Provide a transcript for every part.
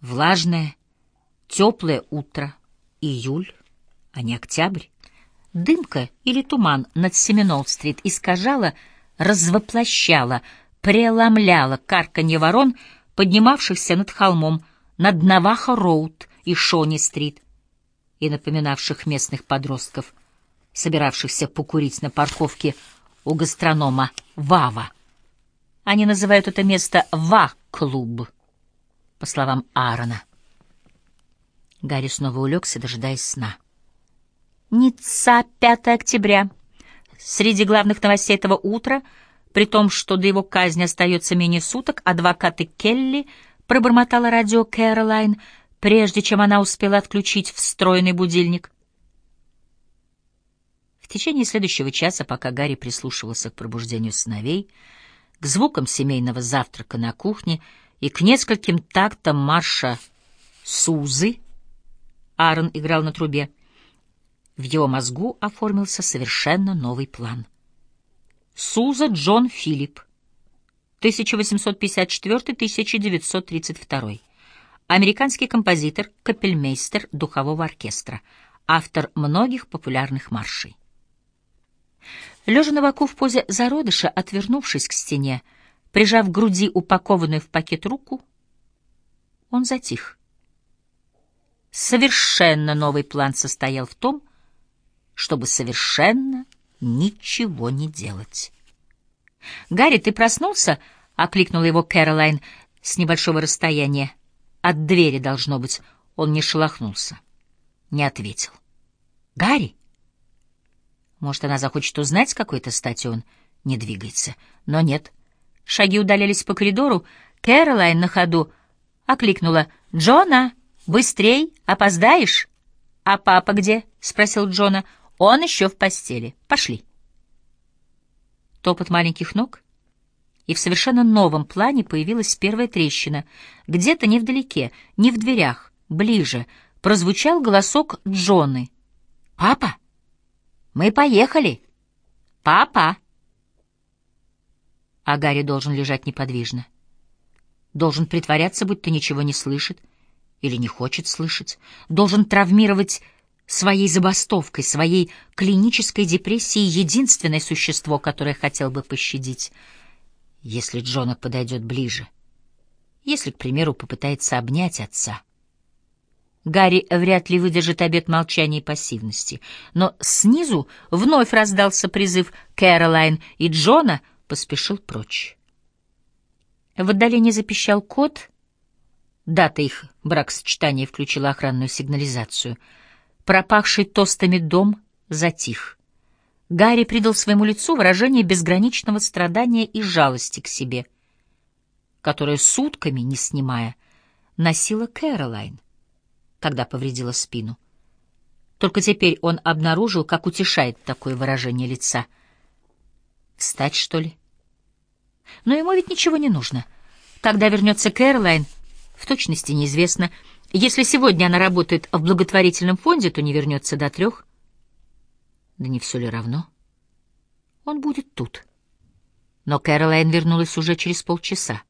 Влажное, теплое утро, июль, а не октябрь. Дымка или туман над Семенол-стрит искажала, развоплощала, преломляла карканье ворон, поднимавшихся над холмом, над Навахо-роуд и Шони-стрит, и напоминавших местных подростков, собиравшихся покурить на парковке у гастронома Вава. Они называют это место Ва-клуб, по словам Аарона. Гарри снова улегся, дожидаясь сна. Ницца, 5 октября. Среди главных новостей этого утра, при том, что до его казни остается менее суток, адвокаты Келли пробормотала радио Кэролайн, прежде чем она успела отключить встроенный будильник. В течение следующего часа, пока Гарри прислушивался к пробуждению сыновей, к звукам семейного завтрака на кухне и к нескольким тактам марша Сузы, Аарон играл на трубе, в его мозгу оформился совершенно новый план. Суза Джон Филипп, 1854-1932. Американский композитор, капельмейстер духового оркестра, автор многих популярных маршей. Лежа на боку в позе зародыша, отвернувшись к стене, прижав к груди упакованную в пакет руку, он затих. Совершенно новый план состоял в том, чтобы совершенно ничего не делать. «Гарри, ты проснулся?» — окликнула его Кэролайн с небольшого расстояния. От двери, должно быть, он не шелохнулся, не ответил. «Гарри?» Может, она захочет узнать, какой-то стати он не двигается. Но нет. Шаги удалялись по коридору. Кэролайн на ходу окликнула. «Джона, быстрей, опоздаешь?» «А папа где?» — спросил Джона. Он еще в постели. Пошли. Топот маленьких ног, и в совершенно новом плане появилась первая трещина. Где-то невдалеке, не в дверях, ближе, прозвучал голосок Джоны. «Папа, мы поехали! Папа!» А Гарри должен лежать неподвижно. Должен притворяться, будто ничего не слышит или не хочет слышать. Должен травмировать своей забастовкой, своей клинической депрессией единственное существо, которое хотел бы пощадить, если Джона подойдет ближе, если, к примеру, попытается обнять отца. Гарри вряд ли выдержит обет молчания и пассивности, но снизу вновь раздался призыв Кэролайн, и Джона поспешил прочь. В отдалении запищал кот. Дата их бракосочетания включила охранную сигнализацию — пропахший тостами дом затих. Гарри придал своему лицу выражение безграничного страдания и жалости к себе, которое сутками, не снимая, носила Кэролайн, когда повредила спину. Только теперь он обнаружил, как утешает такое выражение лица. Встать, что ли? Но ему ведь ничего не нужно. Когда вернется Кэролайн, в точности неизвестно — если сегодня она работает в благотворительном фонде, то не вернется до трех. Да не все ли равно? Он будет тут. Но Кэролайн вернулась уже через полчаса.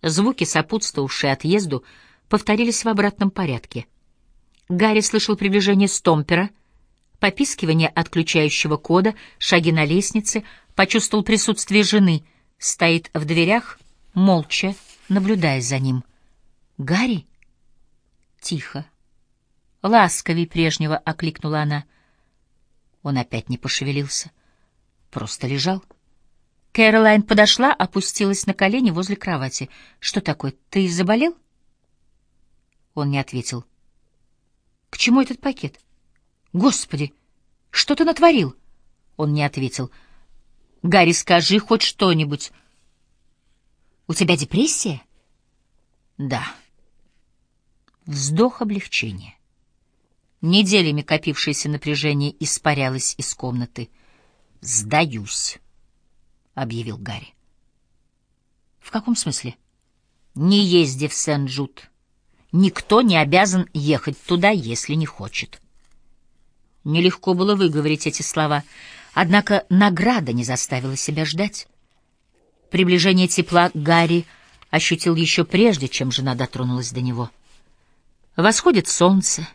Звуки, сопутствовавшие отъезду, повторились в обратном порядке. Гарри слышал приближение стомпера, попискивание отключающего кода, шаги на лестнице, почувствовал присутствие жены, стоит в дверях, молча, наблюдая за ним. «Гарри?» тихо. Ласковей прежнего окликнула она. Он опять не пошевелился, просто лежал. Кэролайн подошла, опустилась на колени возле кровати. «Что такое, ты заболел?» Он не ответил. «К чему этот пакет?» «Господи, что ты натворил?» Он не ответил. «Гарри, скажи хоть что-нибудь». «У тебя депрессия?» «Да». Вздох облегчения. Неделями копившееся напряжение испарялось из комнаты. «Сдаюсь», — объявил Гарри. «В каком смысле?» «Не езди в Сен-Джуд. Никто не обязан ехать туда, если не хочет». Нелегко было выговорить эти слова, однако награда не заставила себя ждать. Приближение тепла Гарри ощутил еще прежде, чем жена дотронулась до него. Восходит солнце,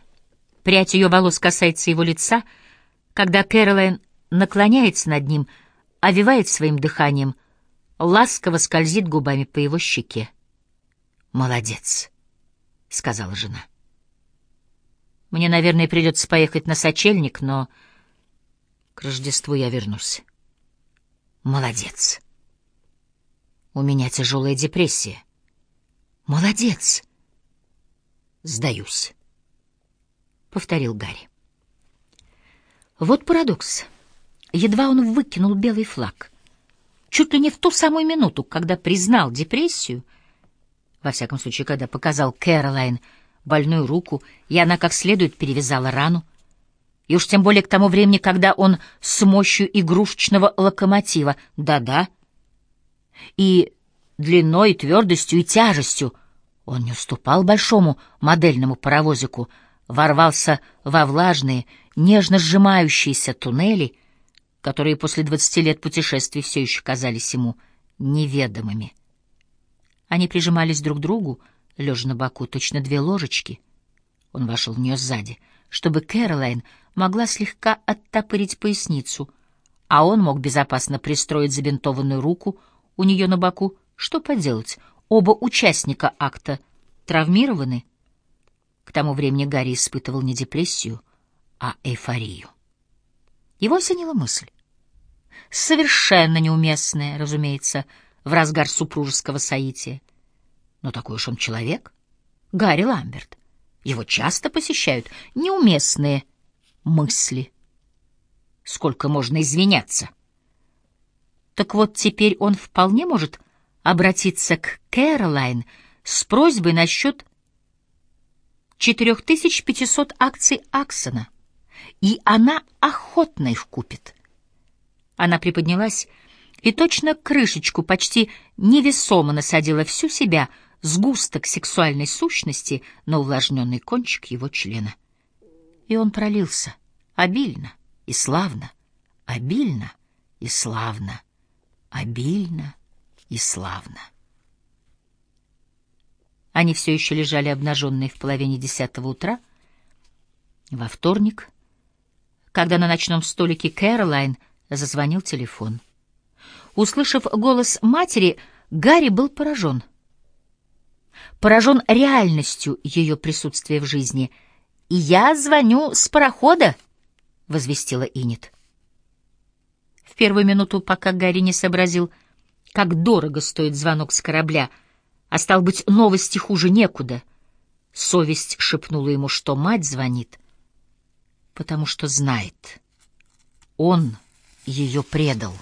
прядь ее волос касается его лица, когда Кэролайн наклоняется над ним, овивает своим дыханием, ласково скользит губами по его щеке. «Молодец», — сказала жена. «Мне, наверное, придется поехать на сочельник, но к Рождеству я вернусь». «Молодец». «У меня тяжелая депрессия». «Молодец». «Сдаюсь», — повторил Гарри. Вот парадокс. Едва он выкинул белый флаг, чуть ли не в ту самую минуту, когда признал депрессию, во всяком случае, когда показал Кэролайн больную руку, и она как следует перевязала рану, и уж тем более к тому времени, когда он с мощью игрушечного локомотива, да-да, и длиной, и твердостью, и тяжестью, он не уступал большому модельному паровозику, ворвался во влажные, нежно сжимающиеся туннели, которые после двадцати лет путешествий все еще казались ему неведомыми. Они прижимались друг к другу, лежа на боку, точно две ложечки. Он вошел в нее сзади, чтобы Кэролайн могла слегка оттопырить поясницу, а он мог безопасно пристроить забинтованную руку у нее на боку. Что поделать, оба участника акта травмированы. К тому времени Гарри испытывал не депрессию, а эйфорию. Его осенила мысль. Совершенно неуместная, разумеется, в разгар супружеского соития. Но такой уж он человек. Гарри Ламберт. Его часто посещают неуместные мысли. Сколько можно извиняться? Так вот, теперь он вполне может обратиться к Кэролайн с просьбой насчет 4500 акций Аксона — и она охотно их купит. Она приподнялась и точно крышечку почти невесомо насадила всю себя сгусток сексуальной сущности на увлажненный кончик его члена. И он пролился обильно и славно, обильно и славно, обильно и славно. Они все еще лежали обнаженные в половине десятого утра. Во вторник — когда на ночном столике Кэролайн зазвонил телефон. Услышав голос матери, Гарри был поражен. Поражен реальностью ее присутствия в жизни. «И я звоню с парохода», — возвестила Инет. В первую минуту, пока Гарри не сообразил, как дорого стоит звонок с корабля, а стал быть, новости хуже некуда, совесть шепнула ему, что мать звонит — потому что знает. Он ее предал.